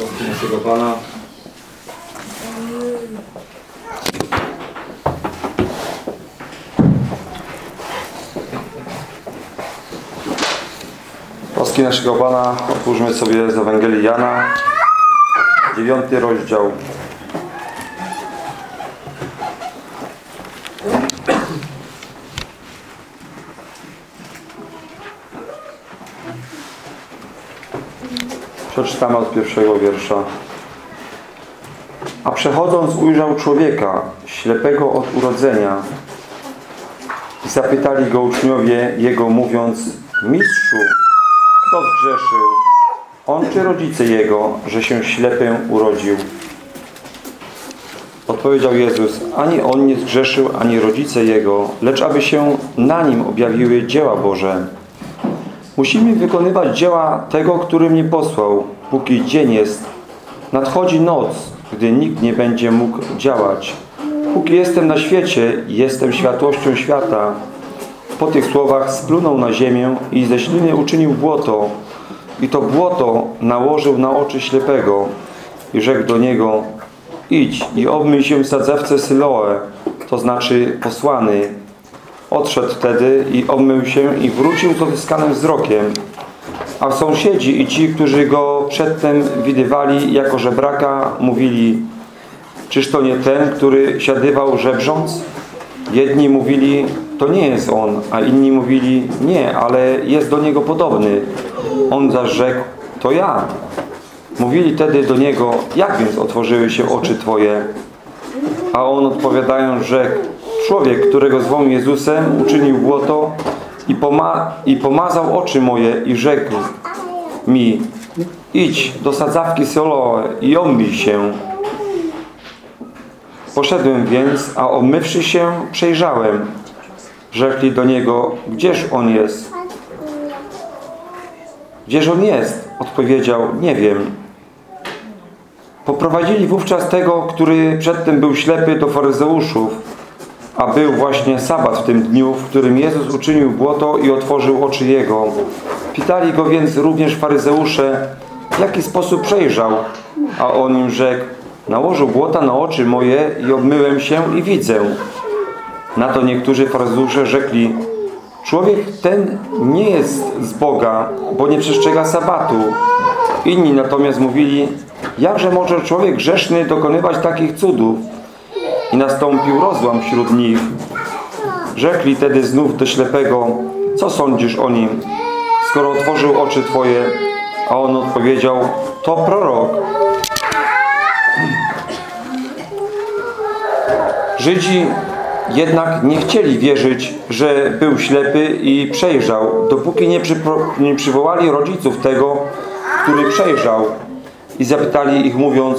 łaski naszego Pana. Łaski naszego Pana otwórzmy sobie z Ewangelii Jana, dziewiąty rozdział. Przeczytamy od pierwszego wiersza. A przechodząc ujrzał człowieka, ślepego od urodzenia. I zapytali go uczniowie jego, mówiąc, Mistrzu, kto zgrzeszył? On czy rodzice jego, że się ślepym urodził? Odpowiedział Jezus, ani on nie zgrzeszył, ani rodzice jego, lecz aby się na nim objawiły dzieła Boże. Musimy wykonywać dzieła tego, który mnie posłał, póki dzień jest. Nadchodzi noc, gdy nikt nie będzie mógł działać. Póki jestem na świecie, jestem światłością świata. Po tych słowach splunął na ziemię i ze śliny uczynił błoto. I to błoto nałożył na oczy ślepego i rzekł do niego idź i obmyj się w sadzawce Syloe, to znaczy posłany. Odszedł wtedy i obmył się i wrócił z odzyskanym wzrokiem. A sąsiedzi i ci, którzy go przedtem widywali jako żebraka, mówili Czyż to nie ten, który siadywał żebrząc? Jedni mówili, to nie jest on, a inni mówili, nie, ale jest do niego podobny. On zaś rzekł, to ja. Mówili wtedy do niego, jak więc otworzyły się oczy twoje? A on odpowiadając rzekł, człowiek, którego zwą Jezusem, uczynił błoto i, poma i pomazał oczy moje i rzekł mi, idź do sadzawki Siloe i omyj się. Poszedłem więc, a omywszy się, przejrzałem. Rzekli do niego, gdzież on jest? Gdzież on jest? Odpowiedział, nie wiem. Poprowadzili wówczas tego, który przedtem był ślepy do faryzeuszów, a był właśnie sabat w tym dniu, w którym Jezus uczynił błoto i otworzył oczy jego. Pytali go więc również faryzeusze, w jaki sposób przejrzał, a on im rzekł, nałożył błota na oczy moje i obmyłem się i widzę. Na to niektórzy faryzeusze rzekli, człowiek ten nie jest z Boga, bo nie przestrzega sabatu. Inni natomiast mówili, jakże może człowiek grzeszny dokonywać takich cudów? I nastąpił rozłam wśród nich. Rzekli tedy znów do ślepego, co sądzisz o nim, skoro otworzył oczy twoje? A on odpowiedział, to prorok. Żydzi jednak nie chcieli wierzyć, że był ślepy i przejrzał, dopóki nie, nie przywołali rodziców tego, który przejrzał i zapytali ich mówiąc,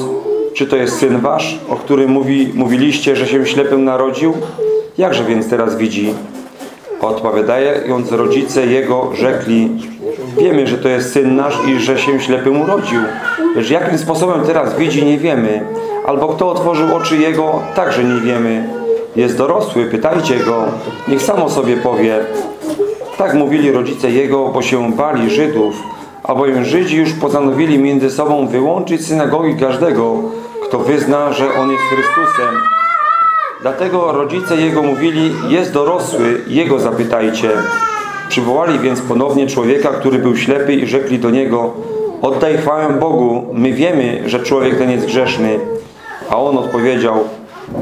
czy to jest syn wasz, o którym mówi, mówiliście, że się ślepym narodził? Jakże więc teraz widzi? Odpowiadając rodzice jego rzekli, wiemy, że to jest syn nasz i że się ślepym urodził, lecz jakim sposobem teraz widzi nie wiemy, albo kto otworzył oczy jego, także nie wiemy. Jest dorosły, pytajcie go, niech samo sobie powie. Tak mówili rodzice jego, bo się bali Żydów, albowiem Żydzi już postanowili między sobą wyłączyć synagogi każdego, kto wyzna, że On jest Chrystusem. Dlatego rodzice Jego mówili, jest dorosły, Jego zapytajcie. Przywołali więc ponownie człowieka, który był ślepy i rzekli do Niego, oddaj chwałę Bogu, my wiemy, że człowiek ten jest grzeszny. A On odpowiedział,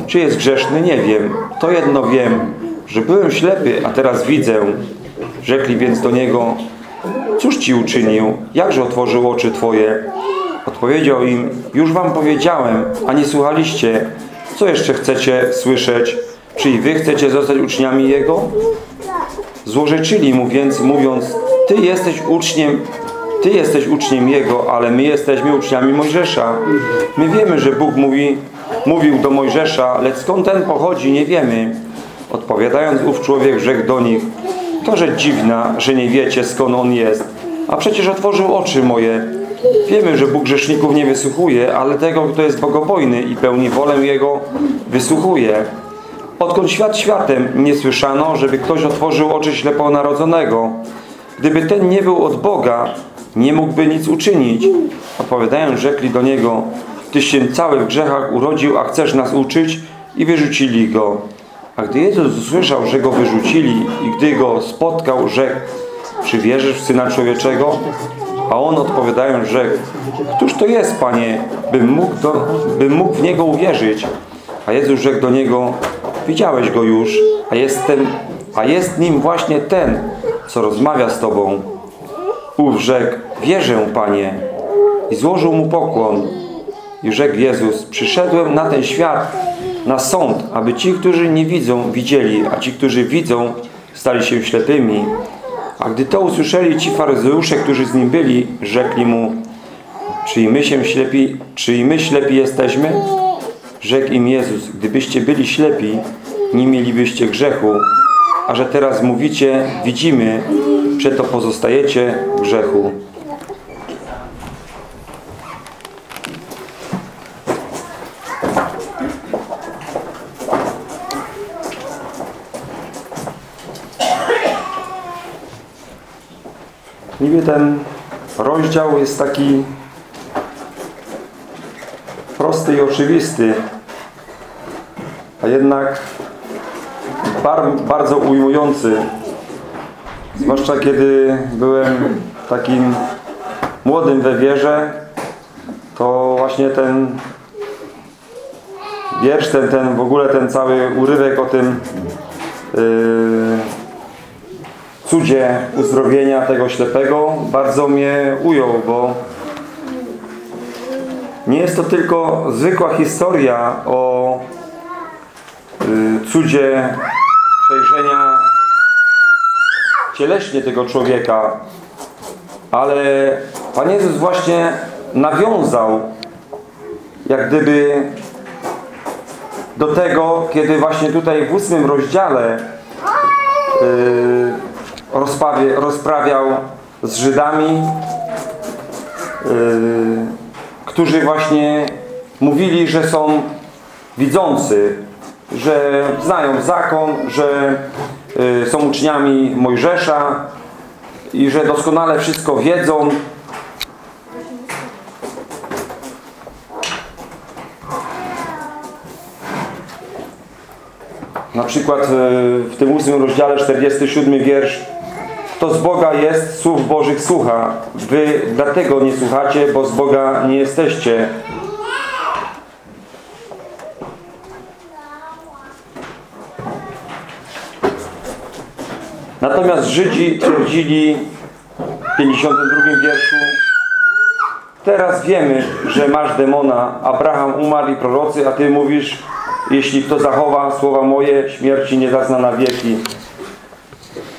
czy jest grzeszny, nie wiem. To jedno wiem, że byłem ślepy, a teraz widzę. Rzekli więc do Niego, cóż Ci uczynił? Jakże otworzył oczy Twoje? Odpowiedział im, już wam powiedziałem, a nie słuchaliście. Co jeszcze chcecie słyszeć? Czy i wy chcecie zostać uczniami Jego? Złorzeczyli mu więc, mówiąc, Ty jesteś uczniem, Ty jesteś uczniem Jego, ale my jesteśmy uczniami Mojżesza. My wiemy, że Bóg mówi, mówił do Mojżesza, lecz skąd ten pochodzi, nie wiemy. Odpowiadając ów człowiek, rzekł do nich, to rzecz dziwna, że nie wiecie, skąd on jest. A przecież otworzył oczy moje. Wiemy, że Bóg grzeszników nie wysłuchuje, ale tego, kto jest bogobojny i pełni wolę Jego, wysłuchuje. Odkąd świat światem nie słyszano, żeby ktoś otworzył oczy ślepo narodzonego. Gdyby ten nie był od Boga, nie mógłby nic uczynić. Odpowiadając, rzekli do niego, Tyś się cały w grzechach urodził, a chcesz nas uczyć? I wyrzucili go. A gdy Jezus usłyszał, że go wyrzucili i gdy go spotkał, rzekł, czy wierzysz w Syna Człowieczego? A on odpowiadając, rzekł, Któż to jest, Panie, bym mógł, do, bym mógł w Niego uwierzyć? A Jezus rzekł do niego, widziałeś go już, a jest, ten, a jest nim właśnie ten, co rozmawia z Tobą. Ów rzekł, wierzę, Panie. I złożył mu pokłon. I rzekł Jezus, przyszedłem na ten świat, na sąd, aby ci, którzy nie widzą, widzieli, a ci, którzy widzą, stali się ślepymi. A gdy to usłyszeli ci faryzeusze, którzy z nim byli, rzekli mu, czy i my się ślepi, czy i my ślepi jesteśmy? Rzekł im Jezus, gdybyście byli ślepi, nie mielibyście grzechu, a że teraz mówicie, widzimy, przeto pozostajecie w grzechu. Ten rozdział jest taki prosty i oczywisty, a jednak bar, bardzo ujmujący. Zwłaszcza kiedy byłem takim młodym we wierze, to właśnie ten wiersz, ten, ten w ogóle ten cały urywek o tym yy, cudzie uzdrowienia tego ślepego bardzo mnie ujął, bo nie jest to tylko zwykła historia o y, cudzie przejrzenia cieleśnie tego człowieka, ale Pan Jezus właśnie nawiązał jak gdyby do tego, kiedy właśnie tutaj w ósmym rozdziale y, rozprawie, rozprawiał z Żydami, yy, którzy właśnie mówili, że są widzący, że znają zakon, że yy, są uczniami Mojżesza i że doskonale wszystko wiedzą. Na przykład yy, w tym ósmym rozdziale, 47 wiersz kto z Boga jest, słów Bożych słucha. Wy dlatego nie słuchacie, bo z Boga nie jesteście. Natomiast Żydzi twierdzili w 52 wierszu Teraz wiemy, że masz demona. Abraham umarł i prorocy, a Ty mówisz jeśli kto zachowa słowa moje, śmierci nie zazna na wieki.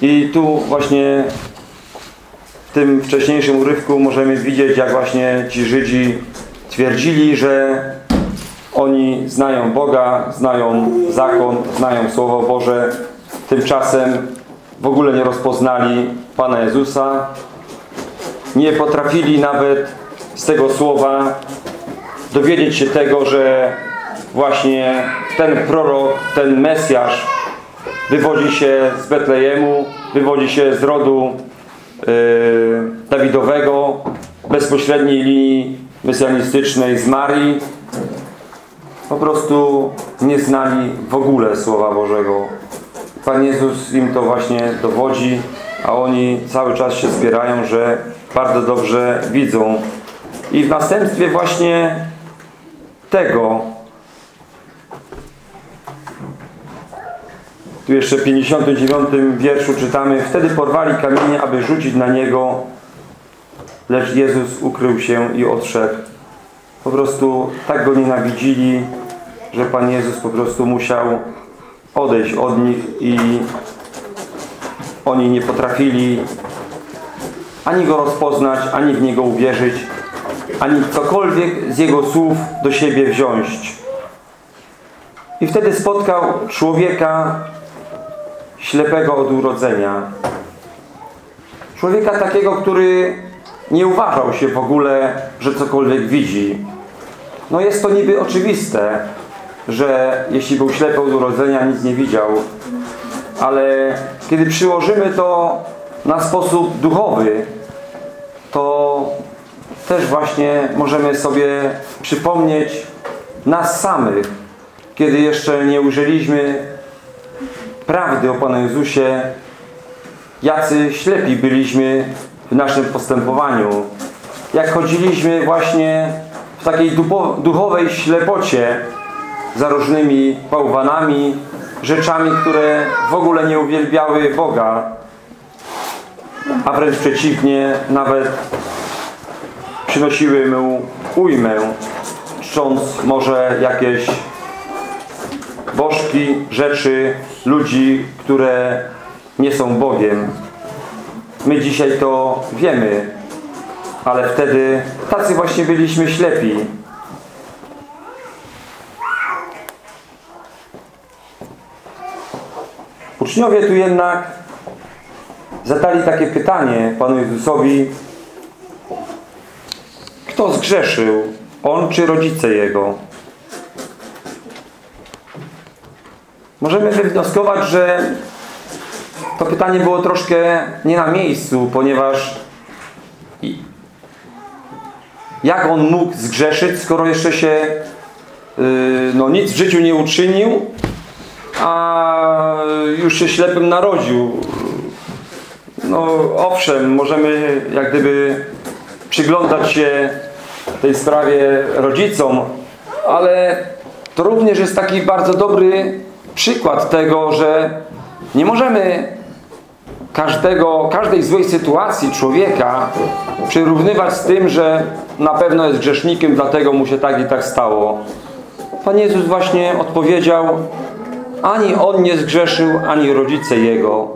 I tu właśnie w tym wcześniejszym urywku możemy widzieć, jak właśnie ci Żydzi twierdzili, że oni znają Boga, znają zakon, znają Słowo Boże. Tymczasem w ogóle nie rozpoznali Pana Jezusa. Nie potrafili nawet z tego słowa dowiedzieć się tego, że właśnie ten prorok, ten Mesjasz wywodzi się z Betlejemu, wywodzi się z rodu yy, Dawidowego, bezpośredniej linii mesjanistycznej z Marii. Po prostu nie znali w ogóle Słowa Bożego. Pan Jezus im to właśnie dowodzi, a oni cały czas się spierają, że bardzo dobrze widzą. I w następstwie właśnie tego Tu jeszcze w 59 wierszu czytamy Wtedy porwali kamienie, aby rzucić na Niego lecz Jezus ukrył się i odszedł. Po prostu tak Go nienawidzili, że Pan Jezus po prostu musiał odejść od nich i oni nie potrafili ani Go rozpoznać, ani w Niego uwierzyć, ani cokolwiek z Jego słów do siebie wziąć. I wtedy spotkał człowieka ślepego od urodzenia. Człowieka takiego, który nie uważał się w ogóle, że cokolwiek widzi. No jest to niby oczywiste, że jeśli był ślepy od urodzenia, nic nie widział. Ale kiedy przyłożymy to na sposób duchowy, to też właśnie możemy sobie przypomnieć nas samych, kiedy jeszcze nie użyliśmy prawdy o Panu Jezusie, jacy ślepi byliśmy w naszym postępowaniu. Jak chodziliśmy właśnie w takiej duchowej ślepocie za różnymi bałwanami, rzeczami, które w ogóle nie uwielbiały Boga, a wręcz przeciwnie, nawet przynosiły mu ujmę, czcząc może jakieś bożki, rzeczy, ludzi, które nie są Bogiem. My dzisiaj to wiemy, ale wtedy tacy właśnie byliśmy ślepi. Uczniowie tu jednak zadali takie pytanie Panu Jezusowi kto zgrzeszył? On czy rodzice Jego? Możemy wywnioskować, że to pytanie było troszkę nie na miejscu, ponieważ jak on mógł zgrzeszyć, skoro jeszcze się yy, no, nic w życiu nie uczynił, a już się ślepym narodził. No owszem, możemy jak gdyby przyglądać się tej sprawie rodzicom, ale to również jest taki bardzo dobry przykład tego, że nie możemy każdego, każdej złej sytuacji człowieka przyrównywać z tym, że na pewno jest grzesznikiem, dlatego mu się tak i tak stało. Pan Jezus właśnie odpowiedział ani on nie zgrzeszył, ani rodzice jego,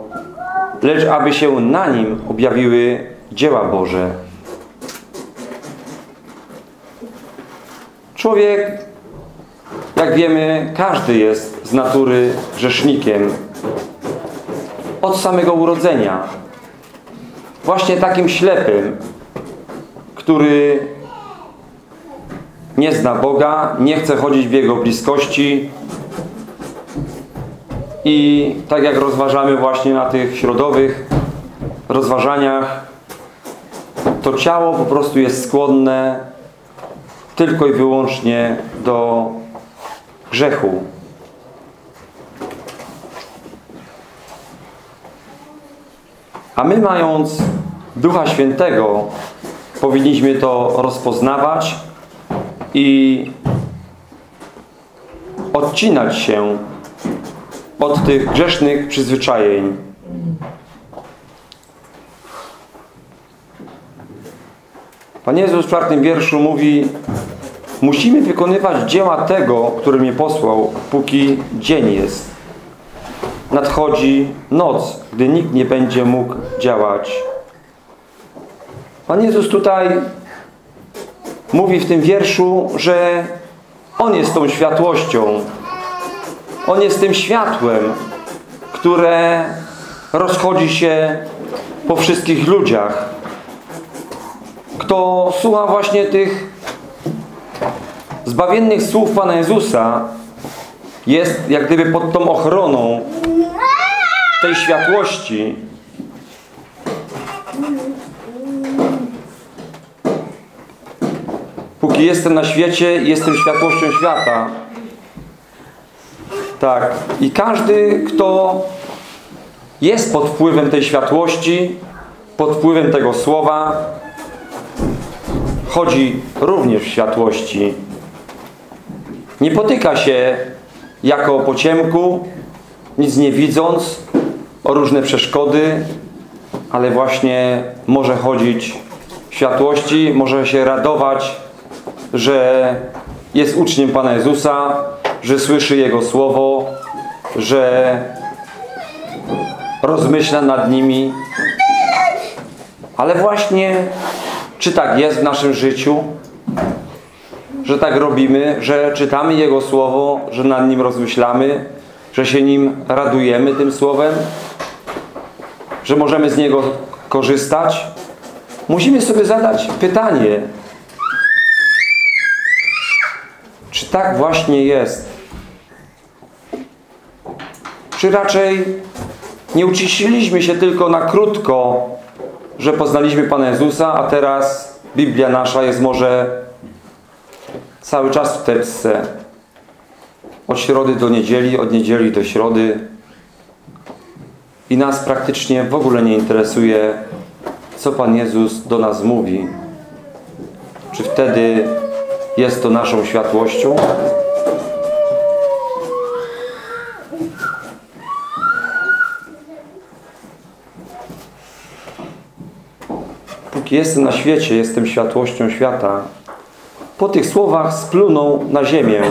lecz aby się na nim objawiły dzieła Boże. Człowiek, jak wiemy, każdy jest z natury grzesznikiem. Od samego urodzenia. Właśnie takim ślepym, który nie zna Boga, nie chce chodzić w Jego bliskości i tak jak rozważamy właśnie na tych środowych rozważaniach, to ciało po prostu jest skłonne tylko i wyłącznie do grzechu. A my mając Ducha Świętego powinniśmy to rozpoznawać i odcinać się od tych grzesznych przyzwyczajeń. Pan Jezus w czwartym wierszu mówi Musimy wykonywać dzieła tego, który mnie posłał, póki dzień jest. Nadchodzi noc, gdy nikt nie będzie mógł działać. Pan Jezus tutaj mówi w tym wierszu, że On jest tą światłością. On jest tym światłem, które rozchodzi się po wszystkich ludziach. Kto słucha właśnie tych zbawiennych słów Pana Jezusa jest jak gdyby pod tą ochroną tej światłości. Póki jestem na świecie, jestem światłością świata. Tak. I każdy, kto jest pod wpływem tej światłości, pod wpływem tego słowa, chodzi również w światłości. Nie potyka się jako po ciemku, nic nie widząc, o różne przeszkody, ale właśnie może chodzić w światłości, może się radować, że jest uczniem Pana Jezusa, że słyszy Jego Słowo, że rozmyśla nad nimi. Ale właśnie, czy tak jest w naszym życiu? Że tak robimy, że czytamy Jego Słowo, że nad Nim rozmyślamy, że się Nim radujemy tym Słowem, że możemy z Niego korzystać. Musimy sobie zadać pytanie, czy tak właśnie jest? Czy raczej nie uciszyliśmy się tylko na krótko, że poznaliśmy Pana Jezusa, a teraz Biblia nasza jest może cały czas w teczce. Od środy do niedzieli, od niedzieli do środy. I nas praktycznie w ogóle nie interesuje, co Pan Jezus do nas mówi. Czy wtedy jest to naszą światłością? Póki jestem na świecie, jestem światłością świata. Po tych słowach splunął na ziemię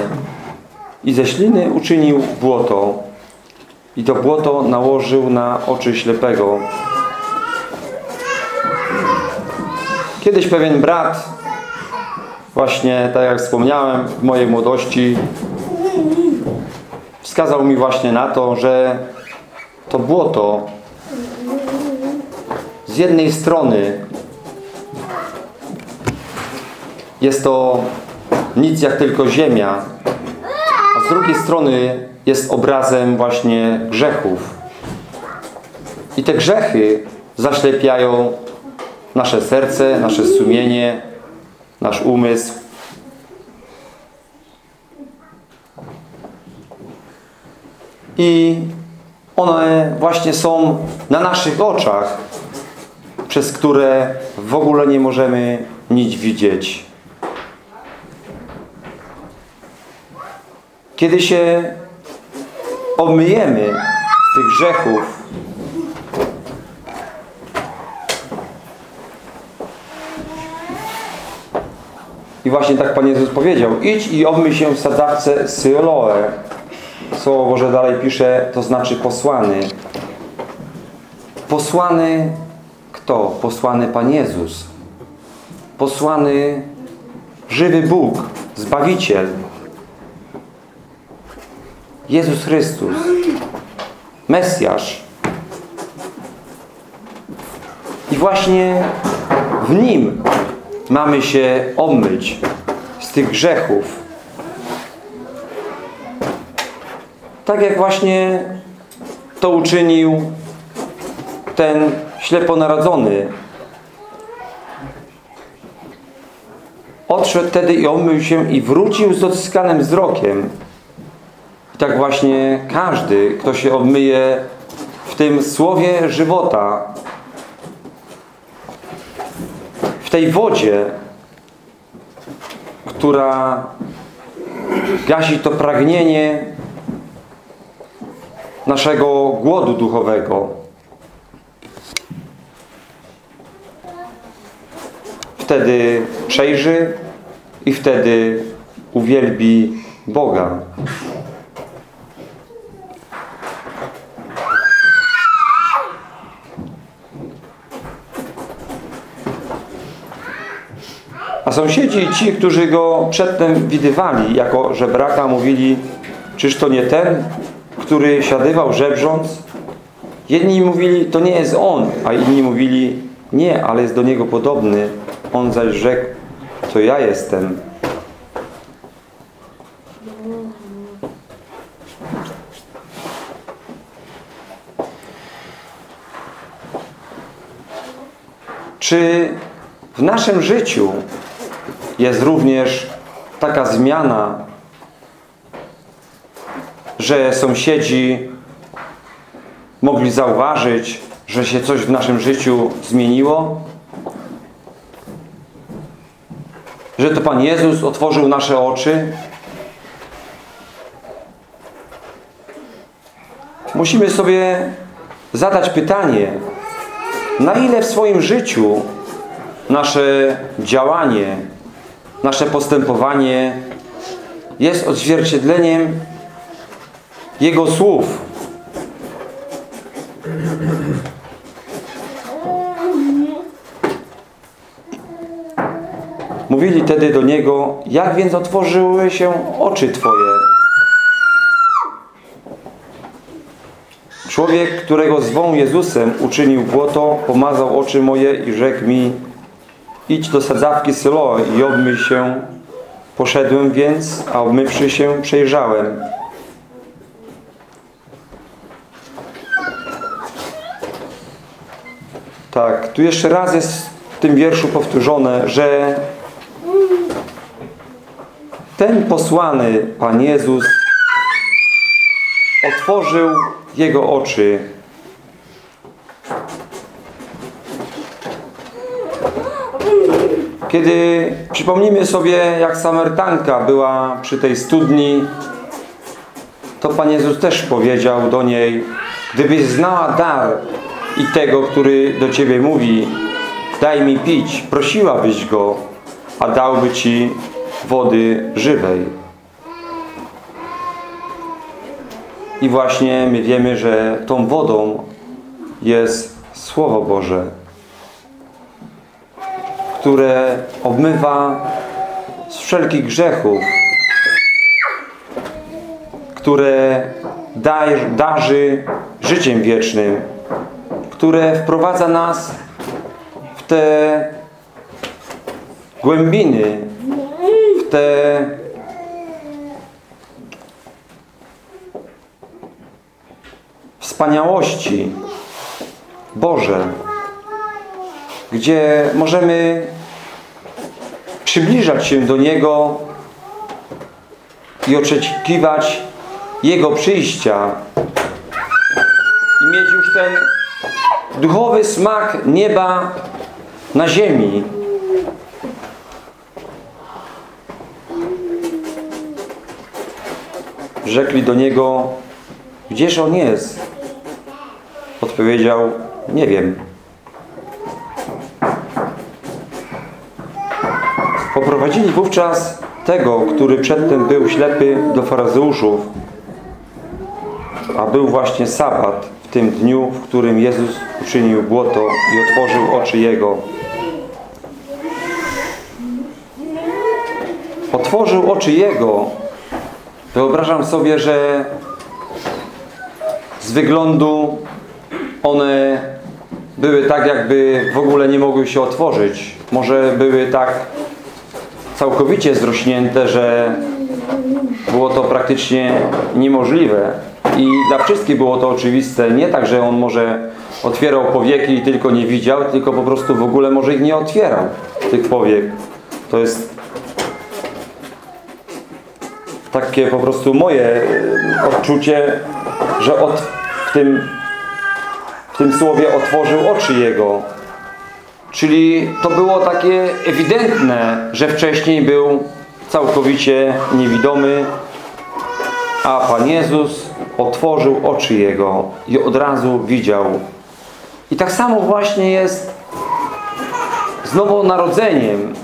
i ze śliny uczynił błoto. I to błoto nałożył na oczy ślepego. Kiedyś pewien brat, właśnie tak jak wspomniałem, w mojej młodości, wskazał mi właśnie na to, że to błoto z jednej strony jest to nic jak tylko ziemia, a z drugiej strony jest obrazem właśnie grzechów. I te grzechy zaślepiają nasze serce, nasze sumienie, nasz umysł. I one właśnie są na naszych oczach, przez które w ogóle nie możemy nic widzieć. Kiedy się obmyjemy z tych grzechów, i właśnie tak Pan Jezus powiedział, idź i obmyj się w sadzawce Syloe. Słowo Boże dalej pisze, to znaczy posłany. Posłany kto? Posłany Pan Jezus. Posłany żywy Bóg, Zbawiciel. Jezus Chrystus, Mesjasz. I właśnie w Nim mamy się omyć z tych grzechów. Tak jak właśnie to uczynił ten śleponarodzony. Odszedł wtedy i omył się i wrócił z odzyskanym wzrokiem. Tak właśnie każdy, kto się obmyje w tym słowie żywota, w tej wodzie, która gasi to pragnienie naszego głodu duchowego. Wtedy przejrzy i wtedy uwielbi Boga. A sąsiedzi ci, którzy go przedtem widywali jako żebraka, mówili czyż to nie ten, który siadywał żebrząc? Jedni mówili, to nie jest on, a inni mówili, nie, ale jest do niego podobny. On zaś rzekł, to ja jestem. Czy w naszym życiu jest również taka zmiana, że sąsiedzi mogli zauważyć, że się coś w naszym życiu zmieniło? Że to Pan Jezus otworzył nasze oczy? Musimy sobie zadać pytanie, na ile w swoim życiu nasze działanie, nasze postępowanie jest odzwierciedleniem Jego słów. Mówili wtedy do Niego, jak więc otworzyły się oczy Twoje? Człowiek, którego zwą Jezusem uczynił błoto, pomazał oczy moje i rzekł mi idź do sadzawki Syloe i obmyj się. Poszedłem więc, a obmywszy się, przejrzałem. Tak, tu jeszcze raz jest w tym wierszu powtórzone, że ten posłany Pan Jezus otworzył jego oczy. Kiedy przypomnimy sobie, jak Samarytanka była przy tej studni, to Pan Jezus też powiedział do niej, gdybyś znała dar i tego, który do Ciebie mówi, daj mi pić, prosiłabyś Go, a dałby Ci wody żywej. I właśnie my wiemy, że tą wodą jest Słowo Boże, które obmywa z wszelkich grzechów, które darzy życiem wiecznym, które wprowadza nas w te głębiny, w te wspaniałości Boże, gdzie możemy przybliżać się do Niego i oczekiwać Jego przyjścia i mieć już ten duchowy smak nieba na ziemi. Rzekli do Niego, gdzież On jest? Odpowiedział, nie wiem. Poprowadzili wówczas tego, który przedtem był ślepy do farazeuszów, a był właśnie sabat w tym dniu, w którym Jezus uczynił błoto i otworzył oczy Jego. Otworzył oczy Jego. Wyobrażam sobie, że z wyglądu one były tak, jakby w ogóle nie mogły się otworzyć. Może były tak całkowicie zrośnięte, że było to praktycznie niemożliwe. I dla wszystkich było to oczywiste. Nie tak, że on może otwierał powieki i tylko nie widział, tylko po prostu w ogóle może ich nie otwierał, tych powiek. To jest takie po prostu moje e, odczucie, że od, w, tym, w tym słowie otworzył oczy jego. Czyli to było takie ewidentne, że wcześniej był całkowicie niewidomy, a Pan Jezus otworzył oczy Jego i od razu widział. I tak samo właśnie jest z nowonarodzeniem,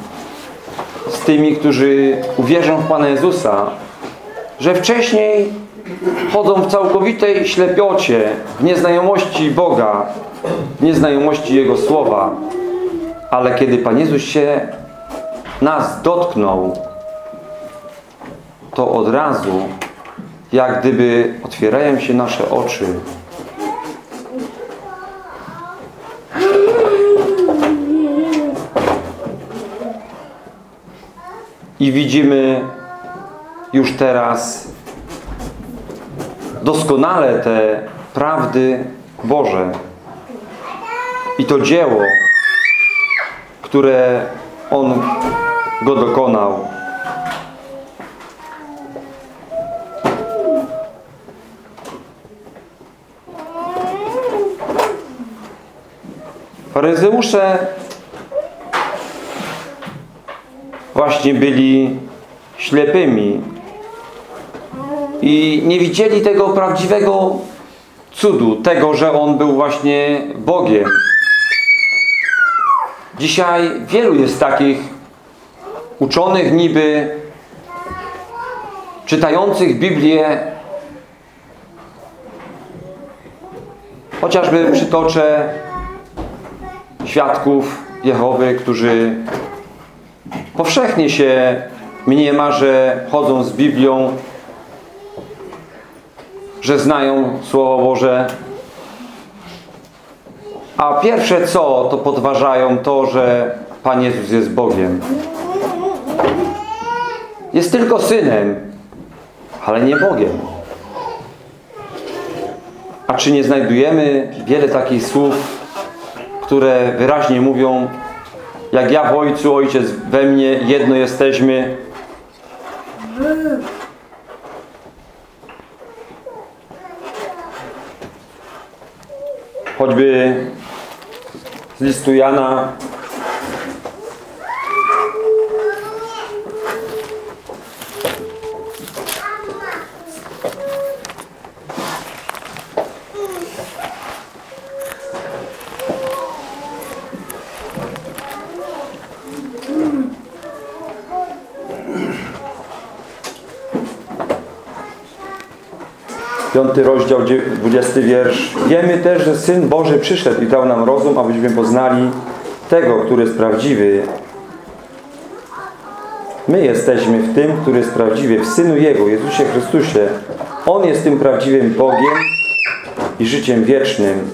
z tymi, którzy uwierzą w Pana Jezusa, że wcześniej chodzą w całkowitej ślepiocie, w nieznajomości Boga, w nieznajomości Jego Słowa. Ale kiedy Pan Jezus się nas dotknął, to od razu, jak gdyby otwierają się nasze oczy. I widzimy już teraz doskonale te prawdy Boże. I to dzieło, które On go dokonał. Faryzeusze właśnie byli ślepymi i nie widzieli tego prawdziwego cudu, tego, że On był właśnie Bogiem. Dzisiaj wielu jest takich uczonych niby, czytających Biblię. Chociażby przytoczę świadków Jehowy, którzy powszechnie się mniema, że chodzą z Biblią, że znają Słowo Boże, a pierwsze co, to podważają to, że Pan Jezus jest Bogiem. Jest tylko Synem, ale nie Bogiem. A czy nie znajdujemy wiele takich słów, które wyraźnie mówią jak ja w Ojcu, Ojciec we mnie, jedno jesteśmy. Choćby z listu Jana Piąty rozdział, dzie- 20 wiersz. Wiemy też, że Syn Boży przyszedł i dał nam rozum, abyśmy poznali tego, który jest prawdziwy. My jesteśmy w tym, który jest prawdziwy, w Synu Jego, Jezusie Chrystusie. On jest tym prawdziwym Bogiem i życiem wiecznym.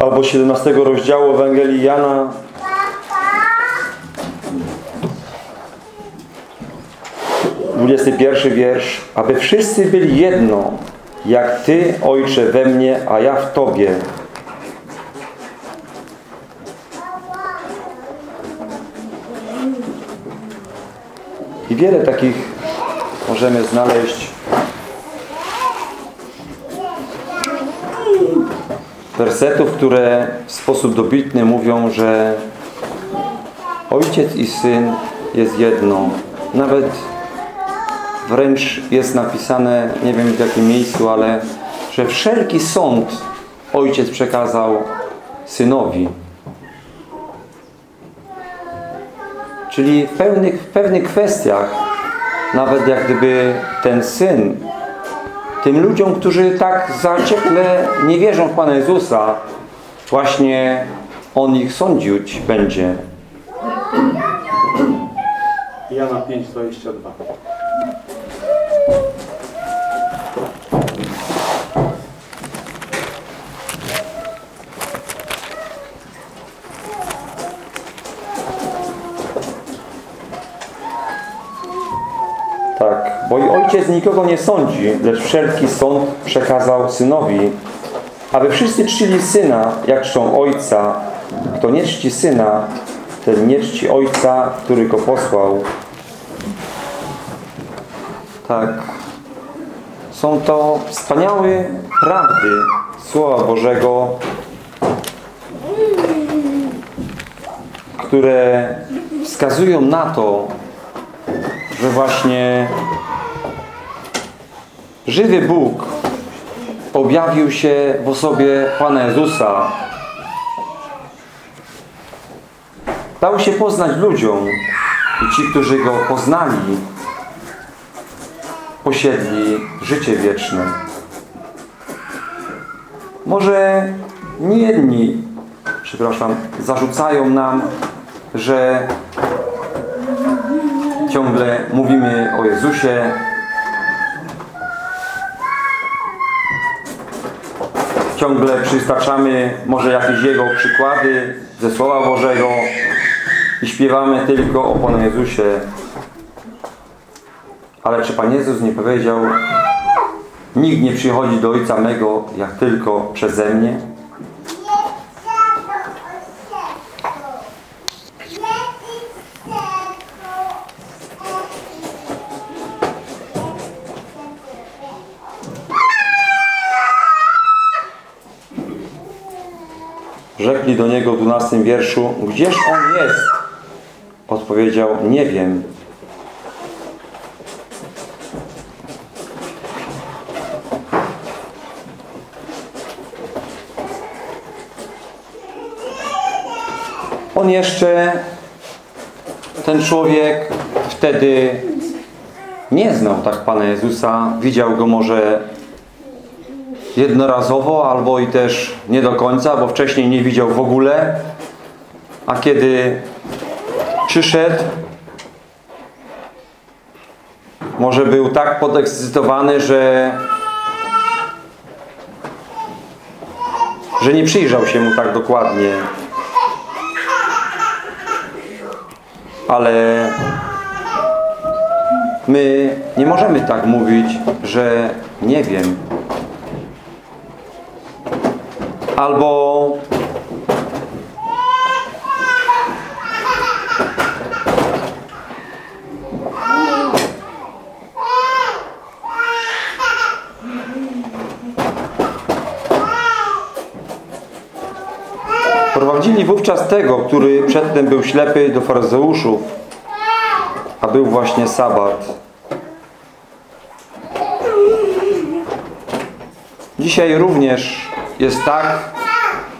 Albo 17 rozdziału Ewangelii Jana. Pierwszy wiersz. Aby wszyscy byli jedno jak Ty, Ojcze, we mnie, a ja w Tobie. I wiele takich możemy znaleźć wersetów, które w sposób dobitny mówią, że Ojciec i Syn jest jedno. Nawet wręcz jest napisane, nie wiem w jakim miejscu, ale że wszelki sąd Ojciec przekazał Synowi. Czyli w pewnych, w pewnych kwestiach, nawet jak gdyby ten Syn tym ludziom, którzy tak zaciekle nie wierzą w Pana Jezusa, właśnie On ich sądzić będzie. Jana 5,22 bo i Ojciec nikogo nie sądzi, lecz wszelki sąd przekazał Synowi, aby wszyscy czcili Syna, jak czczą Ojca. Kto nie czci Syna, ten nie czci Ojca, który Go posłał. Tak. Są to wspaniałe prawdy Słowa Bożego, które wskazują na to, że właśnie żywy Bóg objawił się w osobie Pana Jezusa. Dał się poznać ludziom i ci, którzy Go poznali, posiedli życie wieczne. Może nie jedni, przepraszam, zarzucają nam, że ciągle mówimy o Jezusie. Ciągle przystaczamy może jakieś Jego przykłady ze Słowa Bożego i śpiewamy tylko o Panu Jezusie. Ale czy Pan Jezus nie powiedział Nikt nie przychodzi do Ojca mego, jak tylko przeze mnie? Rzekli do niego w 12 wierszu, gdzież on jest? Odpowiedział, nie wiem. On jeszcze, ten człowiek wtedy nie znał tak Pana Jezusa, widział Go może jednorazowo, albo i też nie do końca, bo wcześniej nie widział w ogóle. A kiedy przyszedł, może był tak podekscytowany, że że nie przyjrzał się mu tak dokładnie. Ale my nie możemy tak mówić, że nie wiem. Albo Prowadzili wówczas tego, który przedtem był ślepy do faryzeuszów, a był właśnie sabat. Dzisiaj również jest tak,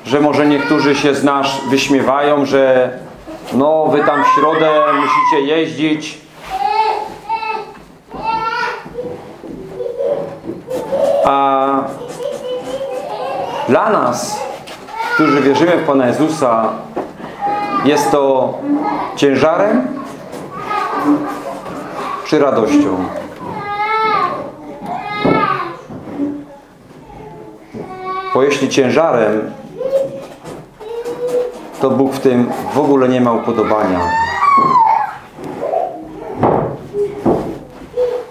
że może niektórzy się z nas wyśmiewają, że no wy tam w środę musicie jeździć. A dla nas, którzy wierzymy w Pana Jezusa, jest to ciężarem czy radością? Bo jeśli ciężarem, to Bóg w tym w ogóle nie ma upodobania.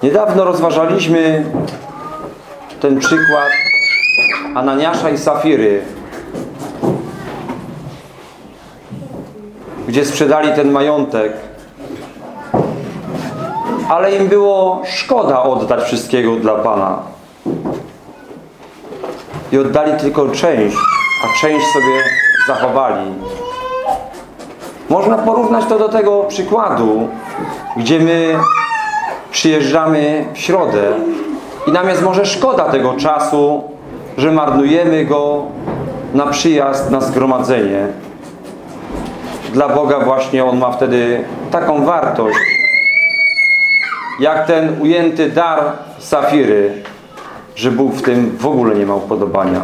Niedawno rozważaliśmy ten przykład Ananiasza i Safiry, gdzie sprzedali ten majątek. Ale im było szkoda oddać wszystkiego dla Pana. I oddali tylko część, a część sobie zachowali. Można porównać to do tego przykładu, gdzie my przyjeżdżamy w środę i nam jest może szkoda tego czasu, że marnujemy go na przyjazd, na zgromadzenie. Dla Boga właśnie On ma wtedy taką wartość, jak ten ujęty dar Safiry, że Bóg w tym w ogóle nie ma upodobania.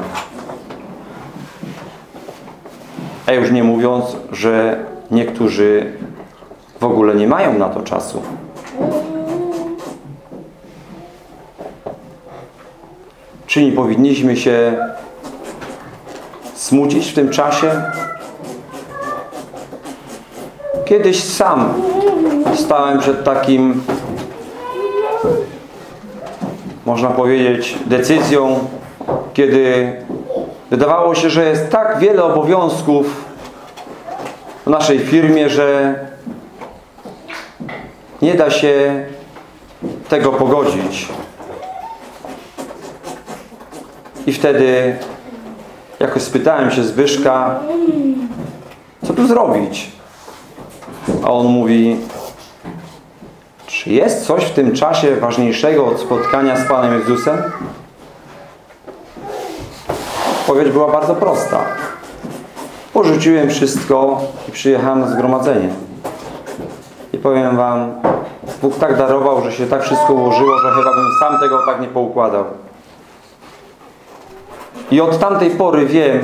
A już nie mówiąc, że niektórzy w ogóle nie mają na to czasu. Czy nie powinniśmy się smucić w tym czasie? Kiedyś sam stałem przed takim, można powiedzieć, decyzją, kiedy wydawało się, że jest tak wiele obowiązków w naszej firmie, że nie da się tego pogodzić. I wtedy jakoś spytałem się Zbyszka, co tu zrobić? A on mówi, czy jest coś w tym czasie ważniejszego od spotkania z Panem Jezusem? Odpowiedź była bardzo prosta. Porzuciłem wszystko i przyjechałem na zgromadzenie. I powiem Wam, Bóg tak darował, że się tak wszystko ułożyło, że chyba bym sam tego tak nie poukładał. I od tamtej pory wiem,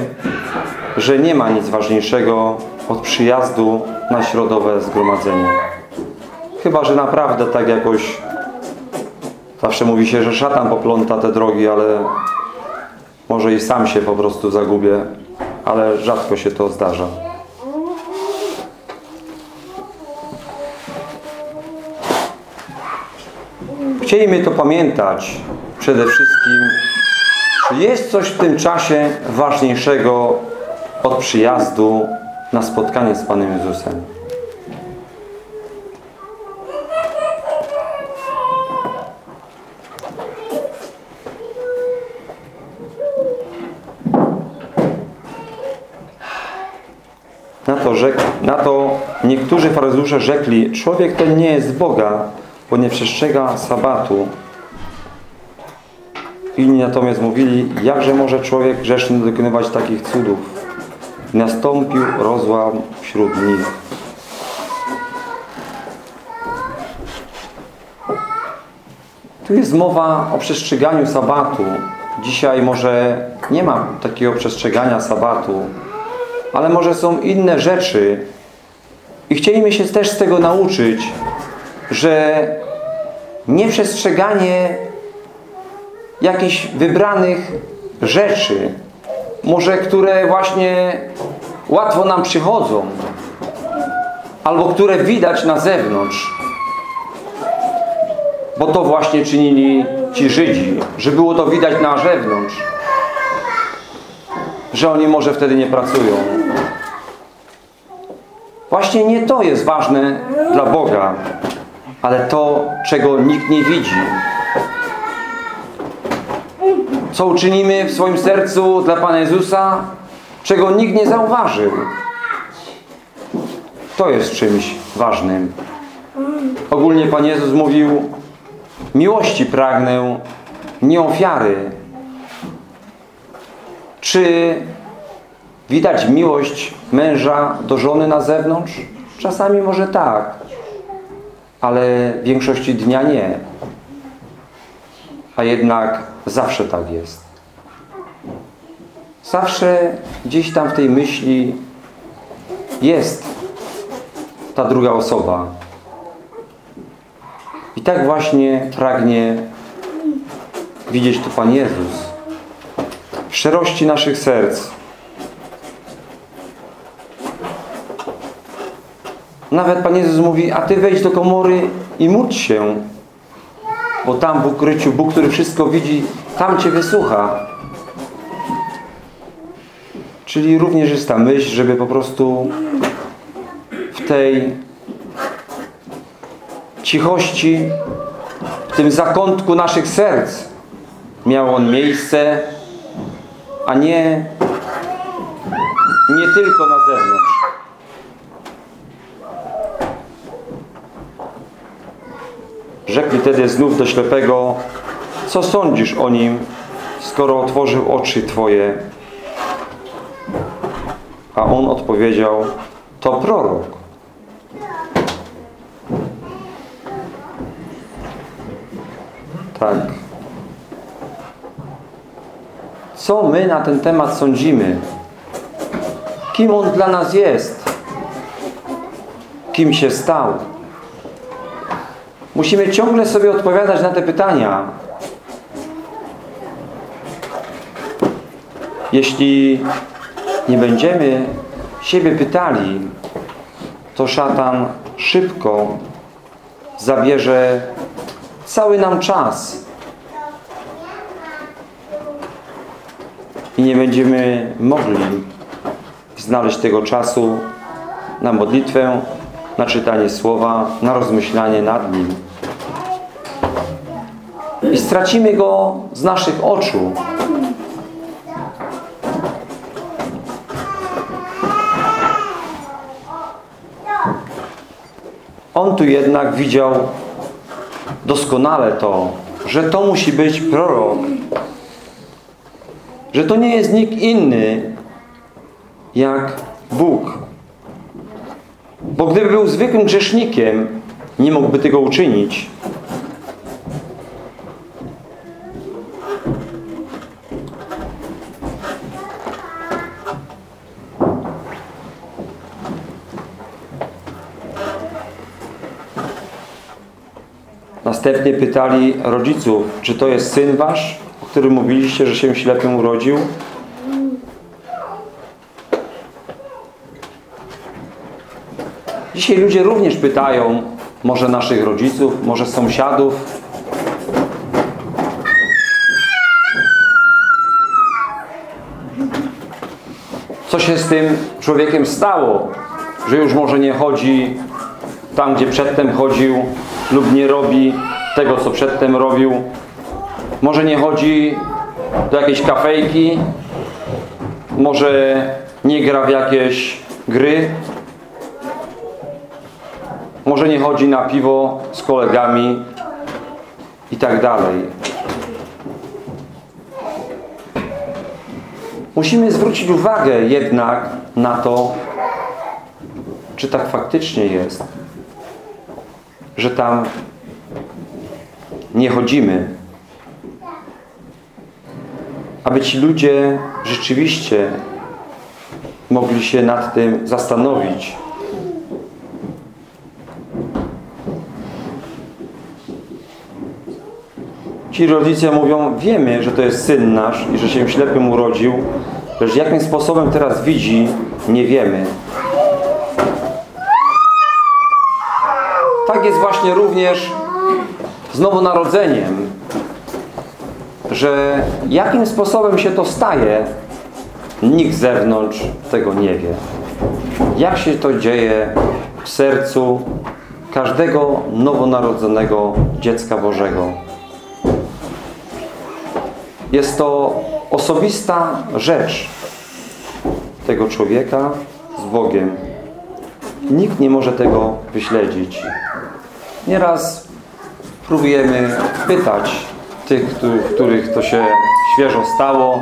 że nie ma nic ważniejszego od przyjazdu na środowe zgromadzenie. Chyba, że naprawdę tak jakoś zawsze mówi się, że szatan popląta te drogi, ale może i sam się po prostu zagubię, ale rzadko się to zdarza. Chcielibyśmy to pamiętać przede wszystkim, czy jest coś w tym czasie ważniejszego od przyjazdu na spotkanie z Panem Jezusem? Na to, rzek, na to niektórzy faryzeusze rzekli, człowiek ten nie jest Boga, bo nie przestrzega sabatu. Inni natomiast mówili, jakże może człowiek grzeszny dokonywać takich cudów. I nastąpił rozłam wśród nich. Tu jest mowa o przestrzeganiu sabatu. Dzisiaj może nie ma takiego przestrzegania sabatu, ale może są inne rzeczy i chcielibyśmy się też z tego nauczyć, że nieprzestrzeganie jakichś wybranych rzeczy może które właśnie łatwo nam przychodzą, albo które widać na zewnątrz. Bo to właśnie czynili ci Żydzi, że było to widać na zewnątrz, że oni może wtedy nie pracują. Właśnie nie to jest ważne dla Boga, ale to, czego nikt nie widzi. Co uczynimy w swoim sercu dla Pana Jezusa, czego nikt nie zauważył. To jest czymś ważnym. Ogólnie Pan Jezus mówił miłości pragnę, nie ofiary. Czy widać miłość męża do żony na zewnątrz? Czasami może tak, ale w większości dnia nie. A jednak zawsze tak jest. Zawsze gdzieś tam w tej myśli jest ta druga osoba. I tak właśnie pragnie widzieć to Pan Jezus. W szczerości naszych serc. Nawet Pan Jezus mówi, a Ty wejdź do komory i módl się. Bo tam w ukryciu Bóg, który wszystko widzi, tam Cię wysłucha. Czyli również jest ta myśl, żeby po prostu w tej cichości, w tym zakątku naszych serc miał on miejsce, a nie nie tylko na zewnątrz. Rzekł wtedy znów do ślepego, co sądzisz o nim, skoro otworzył oczy Twoje? A on odpowiedział, to prorok. Tak. Co my na ten temat sądzimy? Kim on dla nas jest? Kim się stał? Musimy ciągle sobie odpowiadać na te pytania. Jeśli nie będziemy siebie pytali, to szatan szybko zabierze cały nam czas. I nie będziemy mogli znaleźć tego czasu na modlitwę, na czytanie słowa, na rozmyślanie nad nim. I stracimy go z naszych oczu. On tu jednak widział doskonale to, że to musi być prorok. Że to nie jest nikt inny jak Bóg. Bo gdyby był zwykłym grzesznikiem, nie mógłby tego uczynić. Następnie pytali rodziców, czy to jest syn wasz, o którym mówiliście, że się ślepym urodził? Dzisiaj ludzie również pytają, może naszych rodziców, może sąsiadów. Co się z tym człowiekiem stało, że już może nie chodzi tam, gdzie przedtem chodził lub nie robi tego, co przedtem robił. Może nie chodzi do jakiejś kafejki, może nie gra w jakieś gry, może nie chodzi na piwo z kolegami i tak dalej. Musimy zwrócić uwagę jednak na to, czy tak faktycznie jest, że tam nie chodzimy. Aby ci ludzie rzeczywiście mogli się nad tym zastanowić. Ci rodzice mówią, wiemy, że to jest syn nasz i że się ślepym urodził, Lecz jakim sposobem teraz widzi, nie wiemy. Tak jest właśnie również z nowonarodzeniem, że jakim sposobem się to staje, nikt z zewnątrz tego nie wie. Jak się to dzieje w sercu każdego nowonarodzonego dziecka Bożego. Jest to osobista rzecz tego człowieka z Bogiem. Nikt nie może tego wyśledzić. Nieraz próbujemy pytać tych, których, to się świeżo stało,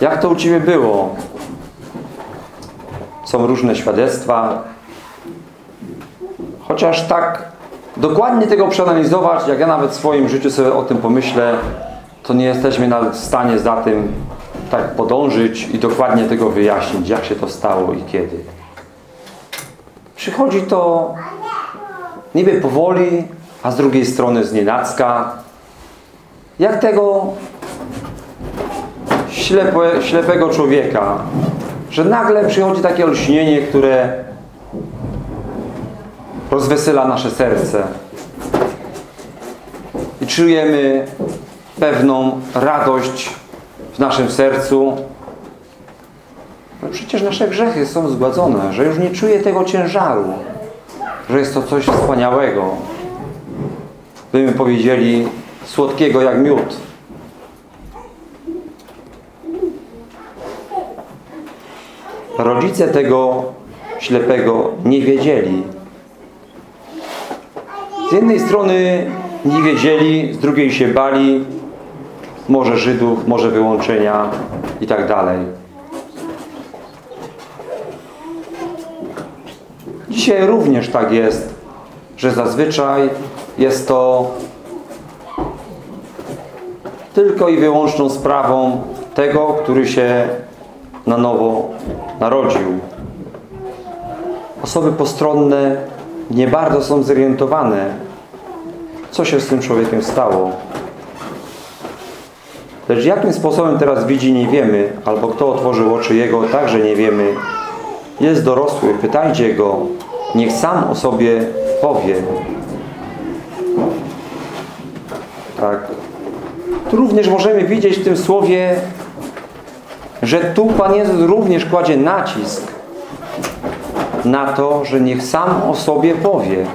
jak to u Ciebie było? Są różne świadectwa. Chociaż tak dokładnie tego przeanalizować, jak ja nawet w swoim życiu sobie o tym pomyślę, to nie jesteśmy w stanie za tym tak podążyć i dokładnie tego wyjaśnić, jak się to stało i kiedy. Przychodzi to niby powoli, a z drugiej strony znienacka. Jak tego ślepe, ślepego człowieka, że nagle przychodzi takie olśnienie, które rozwesela nasze serce. I czujemy pewną radość w naszym sercu. No przecież nasze grzechy są zgładzone, że już nie czuję tego ciężaru, że jest to coś wspaniałego. Byśmy powiedzieli słodkiego jak miód. Rodzice tego ślepego nie wiedzieli. Z jednej strony nie wiedzieli, z drugiej się bali, może Żydów, może wyłączenia i tak dalej. Dzisiaj również tak jest, że zazwyczaj jest to tylko i wyłączną sprawą tego, który się na nowo narodził. Osoby postronne nie bardzo są zorientowane, co się z tym człowiekiem stało. Lecz jakim sposobem teraz widzi, nie wiemy, albo kto otworzył oczy jego, także nie wiemy. Jest dorosły, pytajcie go, niech sam o sobie powie. Tak. Tu również możemy widzieć w tym słowie, że tu Pan Jezus również kładzie nacisk na to, że niech sam o sobie powie.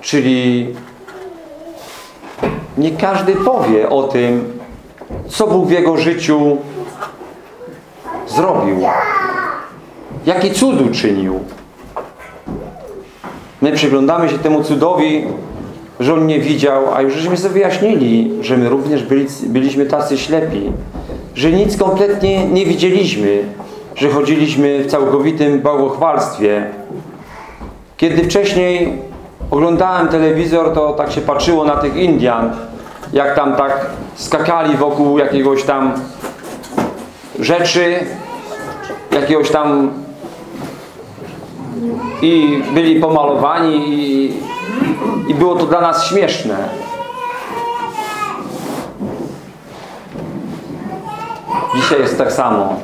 Czyli nie każdy powie o tym, co Bóg w jego życiu zrobił. Jaki cud uczynił. My przyglądamy się temu cudowi, że On nie widział, a już żeśmy sobie wyjaśnili, że my również byli, byliśmy tacy ślepi, że nic kompletnie nie widzieliśmy, że chodziliśmy w całkowitym bałwochwalstwie. Kiedy wcześniej oglądałem telewizor, to tak się patrzyło na tych Indian, jak tam tak skakali wokół jakiegoś tam rzeczy, jakiegoś tam i byli pomalowani i, i było to dla nas śmieszne. Dzisiaj jest tak samo.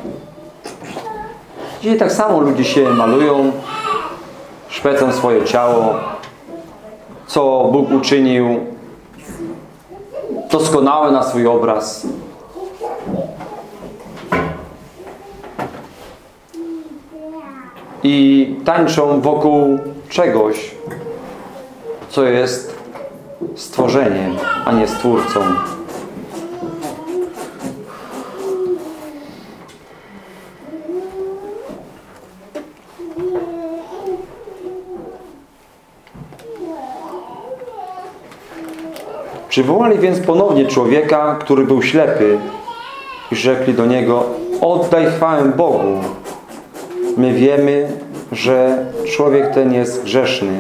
Dzisiaj tak samo ludzie się malują, szpecą swoje ciało, co Bóg uczynił doskonałe na swój obraz. I tańczą wokół czegoś, co jest stworzeniem, a nie stwórcą. Przywołali więc ponownie człowieka, który był ślepy i rzekli do niego oddaj chwałę Bogu. My wiemy, że człowiek ten jest grzeszny.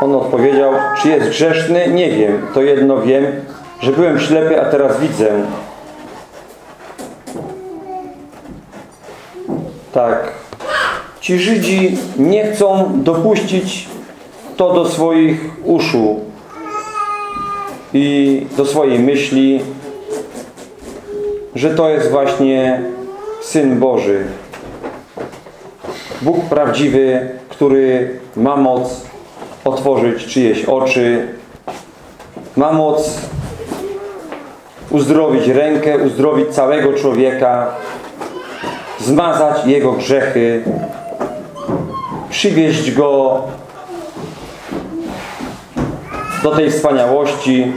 On odpowiedział powiedział, czy jest grzeszny? Nie wiem. To jedno wiem, że byłem ślepy, a teraz widzę. Tak. Ci Żydzi nie chcą dopuścić to do swoich uszu i do swojej myśli, że to jest właśnie Syn Boży. Bóg prawdziwy, który ma moc otworzyć czyjeś oczy, ma moc uzdrowić rękę, uzdrowić całego człowieka, zmazać jego grzechy, przywieźć go do tej wspaniałości,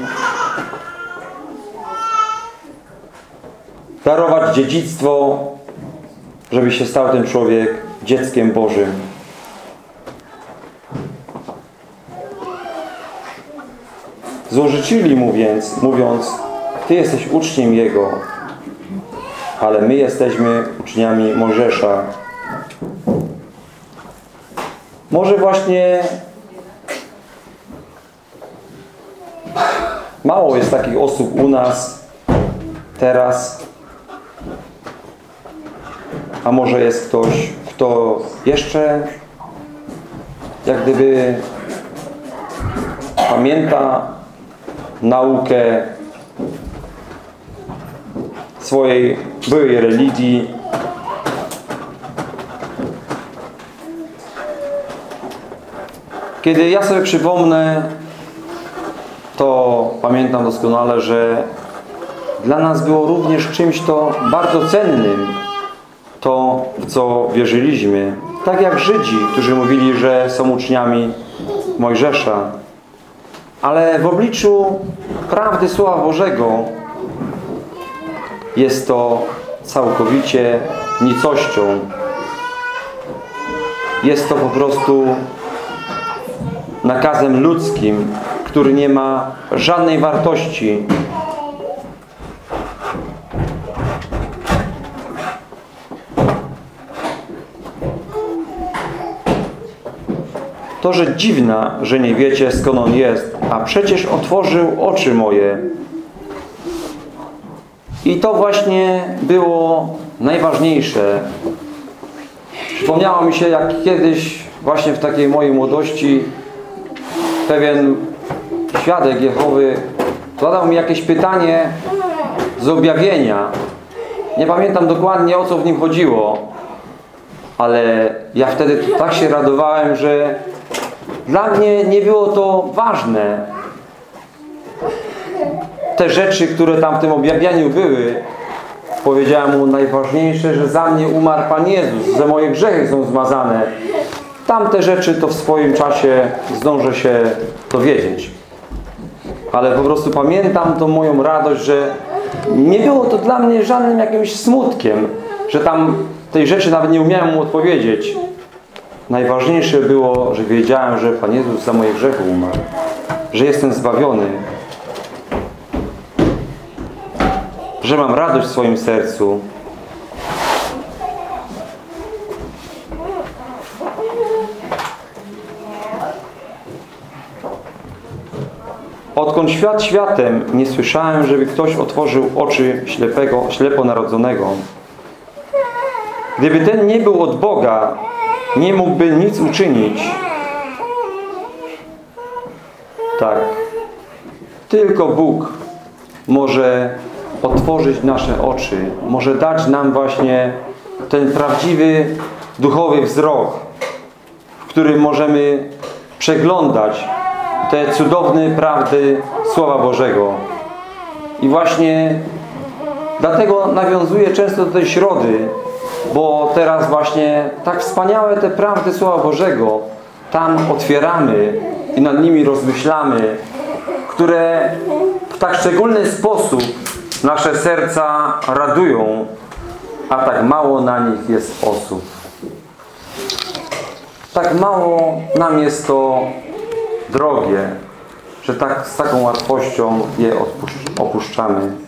darować dziedzictwo, żeby się stał ten człowiek dzieckiem Bożym. Złożyczyli mu więc, mówiąc, Ty jesteś uczniem Jego, ale my jesteśmy uczniami Mojżesza. Może właśnie mało jest takich osób u nas teraz, a może jest ktoś, kto jeszcze jak gdyby pamięta naukę swojej byłej religii. Kiedy ja sobie przypomnę, to pamiętam doskonale, że dla nas było również czymś to bardzo cennym, to w co wierzyliśmy. Tak jak Żydzi, którzy mówili, że są uczniami Mojżesza. Ale w obliczu prawdy Słowa Bożego jest to całkowicie nicością. Jest to po prostu nakazem ludzkim, który nie ma żadnej wartości. To, że dziwna, że nie wiecie skąd On jest, a przecież otworzył oczy moje. I to właśnie było najważniejsze. Przypomniało mi się, jak kiedyś właśnie w takiej mojej młodości pewien świadek Jehowy zadał mi jakieś pytanie z objawienia. Nie pamiętam dokładnie o co w nim chodziło, ale ja wtedy tak się radowałem, że dla mnie nie było to ważne. Te rzeczy, które tam w tym objawianiu były, powiedziałem mu najważniejsze, że za mnie umarł Pan Jezus, że moje grzechy są zmazane. Tamte rzeczy to w swoim czasie zdążę się dowiedzieć. Ale po prostu pamiętam tą moją radość, że nie było to dla mnie żadnym jakimś smutkiem, że tam tej rzeczy nawet nie umiałem mu odpowiedzieć. Najważniejsze było, że wiedziałem, że Pan Jezus za moje grzechy umarł. Że jestem zbawiony. Że mam radość w swoim sercu. Odkąd świat światem nie słyszałem, żeby ktoś otworzył oczy ślepego, ślepo narodzonego. Gdyby ten nie był od Boga, nie mógłby nic uczynić. Tak. Tylko Bóg może otworzyć nasze oczy, może dać nam właśnie ten prawdziwy duchowy wzrok, w którym możemy przeglądać te cudowne prawdy Słowa Bożego. I właśnie dlatego nawiązuję często do tej środy, bo teraz właśnie tak wspaniałe te prawdy Słowa Bożego tam otwieramy i nad nimi rozmyślamy, które w tak szczególny sposób nasze serca radują, a tak mało na nich jest osób. Tak mało nam jest to drogie, że tak z taką łatwością je opuszczamy.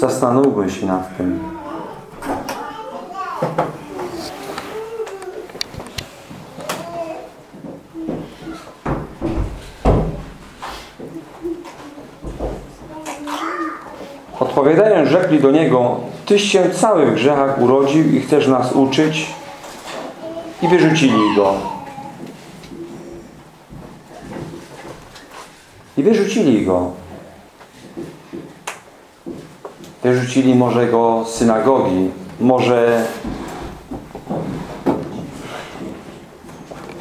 Zastanówmy się nad tym. Odpowiadając, rzekli do Niego, Tyś się cały w grzechach urodził i chcesz nas uczyć? I wyrzucili Go. I wyrzucili Go. Wyrzucili może go z synagogi, może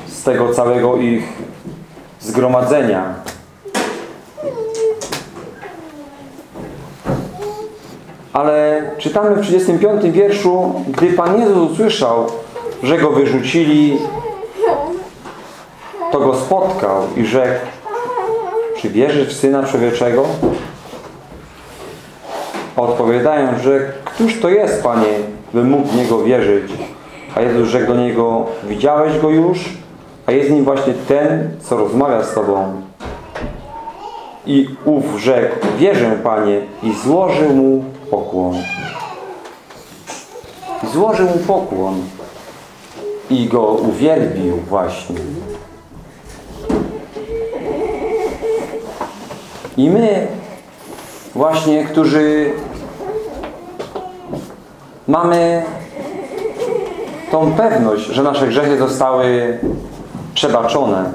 z tego całego ich zgromadzenia. Ale czytamy w 35 wierszu, gdy Pan Jezus usłyszał, że go wyrzucili, to go spotkał i rzekł, czy wierzysz w Syna Człowieczego? Odpowiadając, że któż to jest, Panie, by mógł w Niego wierzyć? A Jezus rzekł do niego, widziałeś Go już, a jest nim właśnie ten, co rozmawia z Tobą. I ów rzekł, wierzę, Panie, i złożył mu pokłon. I złożył mu pokłon i go uwielbił właśnie. I my właśnie, którzy mamy tą pewność, że nasze grzechy zostały przebaczone.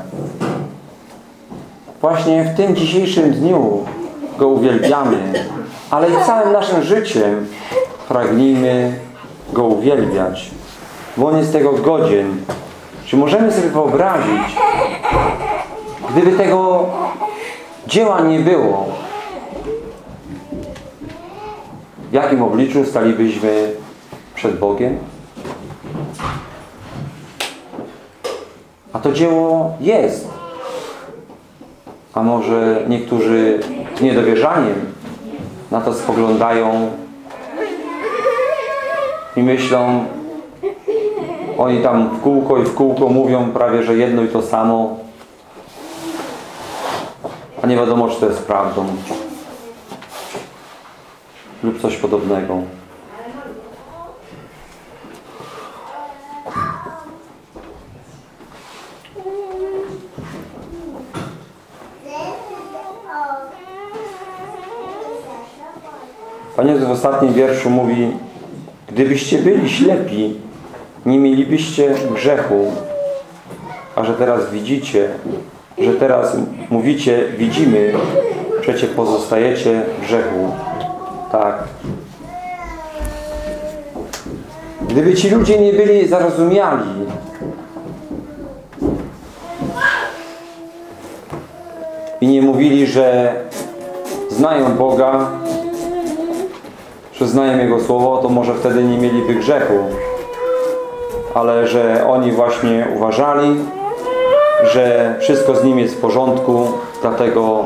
Właśnie w tym dzisiejszym dniu Go uwielbiamy, ale i całym naszym życiem pragnijmy Go uwielbiać, bo On jest tego godzien. Czy możemy sobie wyobrazić, gdyby tego dzieła nie było, w jakim obliczu stalibyśmy przed Bogiem? A to dzieło jest. A może niektórzy z niedowierzaniem na to spoglądają i myślą, oni tam w kółko i w kółko mówią prawie, że jedno i to samo, a nie wiadomo, czy to jest prawdą lub coś podobnego. Pan Jezus w ostatnim wierszu mówi Gdybyście byli ślepi, nie mielibyście grzechu, a że teraz widzicie, że teraz mówicie, widzimy, przecie pozostajecie grzechu. Tak. Gdyby ci ludzie nie byli zarozumiali, i nie mówili, że znają Boga, że znają Jego Słowo, to może wtedy nie mieliby grzechu. Ale że oni właśnie uważali, że wszystko z nim jest w porządku, dlatego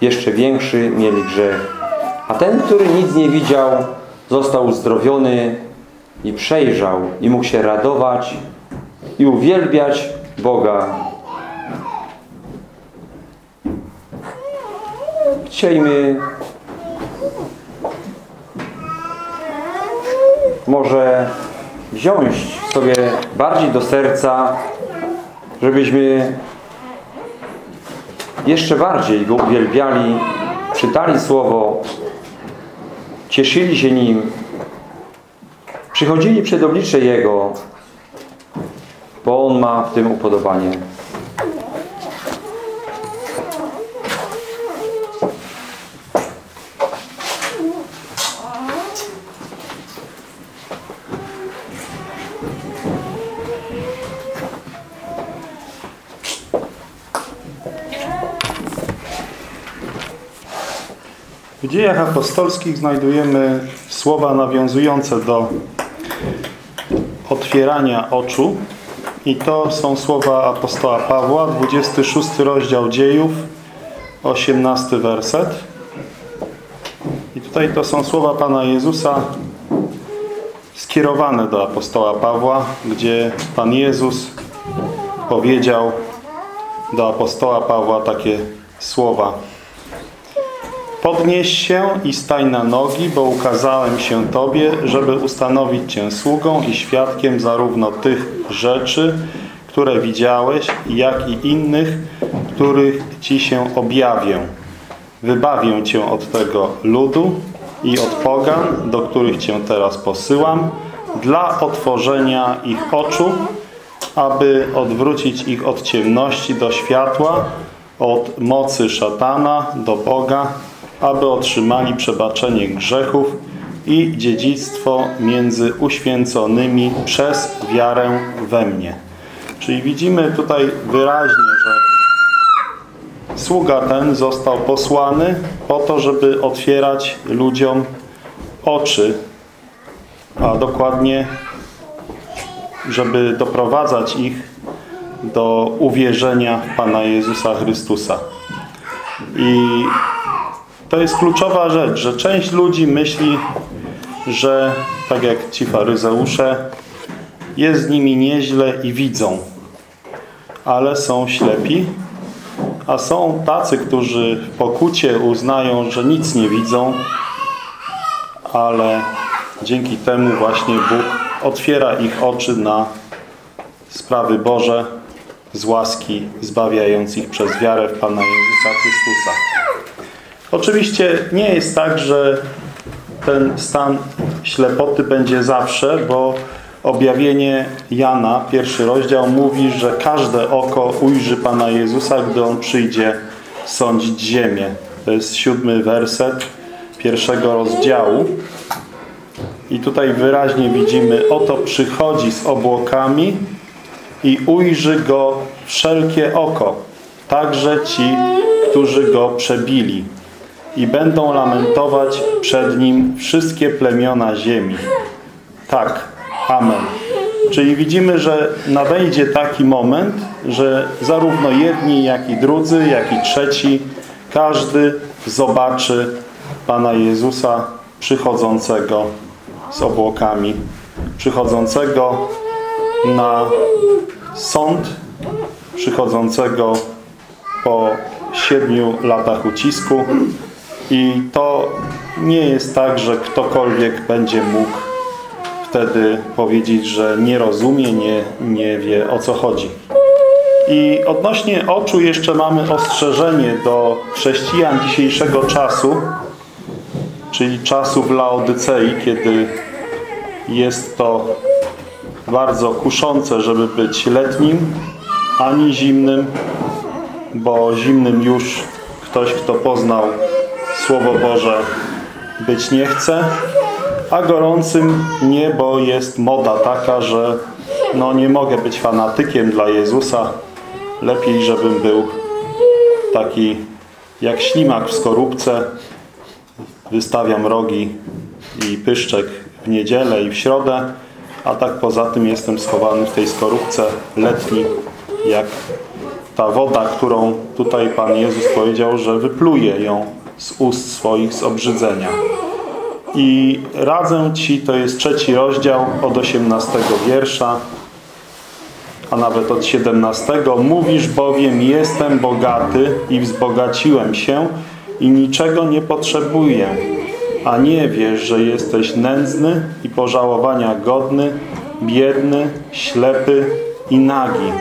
jeszcze większy mieli grzech. A ten, który nic nie widział, został uzdrowiony i przejrzał i mógł się radować i uwielbiać Boga. Chciejmy może wziąć sobie bardziej do serca, żebyśmy jeszcze bardziej Go uwielbiali, czytali Słowo, cieszyli się Nim, przychodzili przed oblicze Jego, bo On ma w tym upodobanie. W dziejach apostolskich znajdujemy słowa nawiązujące do otwierania oczu i to są słowa apostoła Pawła, 26 rozdział dziejów, 18 werset. I tutaj to są słowa Pana Jezusa skierowane do apostoła Pawła, gdzie Pan Jezus powiedział do apostoła Pawła takie słowa. Podnieś się i stań na nogi, bo ukazałem się Tobie, żeby ustanowić Cię sługą i świadkiem zarówno tych rzeczy, które widziałeś, jak i innych, których Ci się objawię. wybawię Cię od tego ludu i od pogan, do których Cię teraz posyłam, dla otworzenia ich oczu, aby odwrócić ich od ciemności do światła, od mocy szatana do Boga, aby otrzymali przebaczenie grzechów i dziedzictwo między uświęconymi przez wiarę we mnie. Czyli widzimy tutaj wyraźnie, że sługa ten został posłany po to, żeby otwierać ludziom oczy, a dokładnie, żeby doprowadzać ich do uwierzenia w Pana Jezusa Chrystusa. I to jest kluczowa rzecz, że część ludzi myśli, że tak jak ci faryzeusze, jest z nimi nieźle i widzą, ale są ślepi, a są tacy, którzy w pokucie uznają, że nic nie widzą, ale dzięki temu właśnie Bóg otwiera ich oczy na sprawy Boże z łaski, zbawiając ich przez wiarę w Pana Jezusa Chrystusa. Oczywiście nie jest tak, że ten stan ślepoty będzie zawsze, bo objawienie Jana, pierwszy rozdział, mówi, że każde oko ujrzy Pana Jezusa, gdy On przyjdzie sądzić ziemię. To jest siódmy werset pierwszego rozdziału. I tutaj wyraźnie widzimy, oto przychodzi z obłokami i ujrzy Go wszelkie oko, także ci, którzy Go przebili. I będą lamentować przed Nim wszystkie plemiona ziemi. Tak, Amen. Czyli widzimy, że nadejdzie taki moment, że zarówno jedni, jak i drudzy, jak i trzeci, każdy zobaczy Pana Jezusa przychodzącego z obłokami, przychodzącego na sąd, przychodzącego po siedmiu latach ucisku i to nie jest tak, że ktokolwiek będzie mógł wtedy powiedzieć, że nie rozumie, nie, nie wie o co chodzi. I odnośnie oczu jeszcze mamy ostrzeżenie do chrześcijan dzisiejszego czasu, czyli czasu w Laodycei, kiedy jest to bardzo kuszące, żeby być letnim, ani zimnym, bo zimnym już ktoś, kto poznał Słowo Boże, być nie chce, a gorącym nie, bo jest moda taka, że no nie mogę być fanatykiem dla Jezusa. Lepiej, żebym był taki jak ślimak w skorupce. Wystawiam rogi i pyszczek w niedzielę i w środę, a tak poza tym jestem schowany w tej skorupce letni, jak ta woda, którą tutaj Pan Jezus powiedział, że wypluje ją z ust swoich z obrzydzenia. I radzę Ci, to jest trzeci rozdział od 18 wiersza, a nawet od 17. Mówisz bowiem, jestem bogaty i wzbogaciłem się i niczego nie potrzebuję. A nie wiesz, że jesteś nędzny i pożałowania godny, biedny, ślepy i nagi.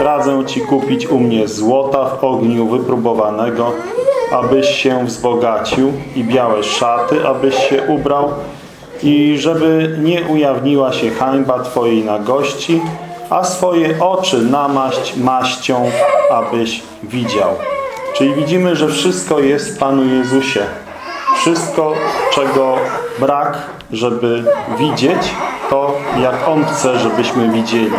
Radzę Ci kupić u mnie złota w ogniu wypróbowanego, abyś się wzbogacił i białe szaty, abyś się ubrał i żeby nie ujawniła się hańba Twojej nagości, a swoje oczy namaść maścią, abyś widział. Czyli widzimy, że wszystko jest w Panu Jezusie. Wszystko, czego brak, żeby widzieć, to jak On chce, żebyśmy widzieli.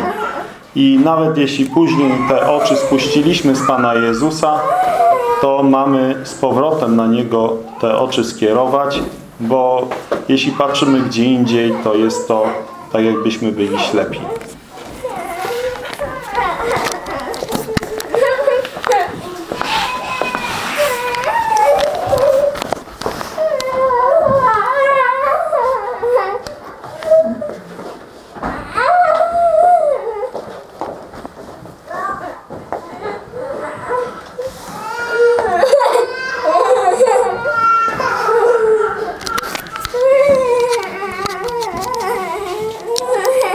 I nawet jeśli później te oczy spuściliśmy z Pana Jezusa, to mamy z powrotem na Niego te oczy skierować, bo jeśli patrzymy gdzie indziej, to jest to tak jakbyśmy byli ślepi.